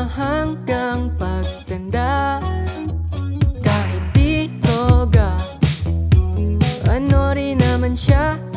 na hanggang pagtanda. Kahit di toga Ano rin naman siya?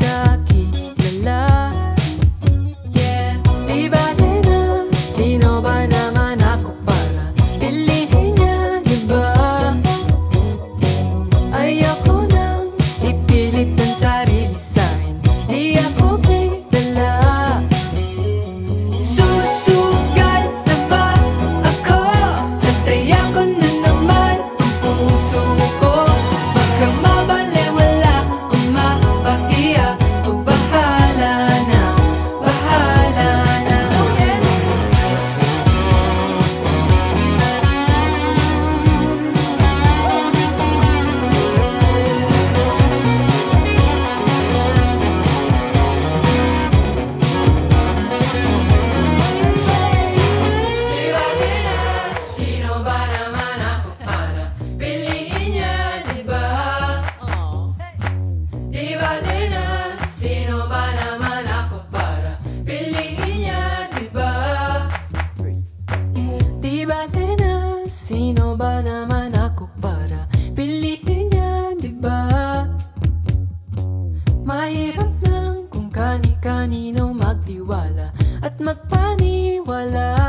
magtiwala at magpaniwala.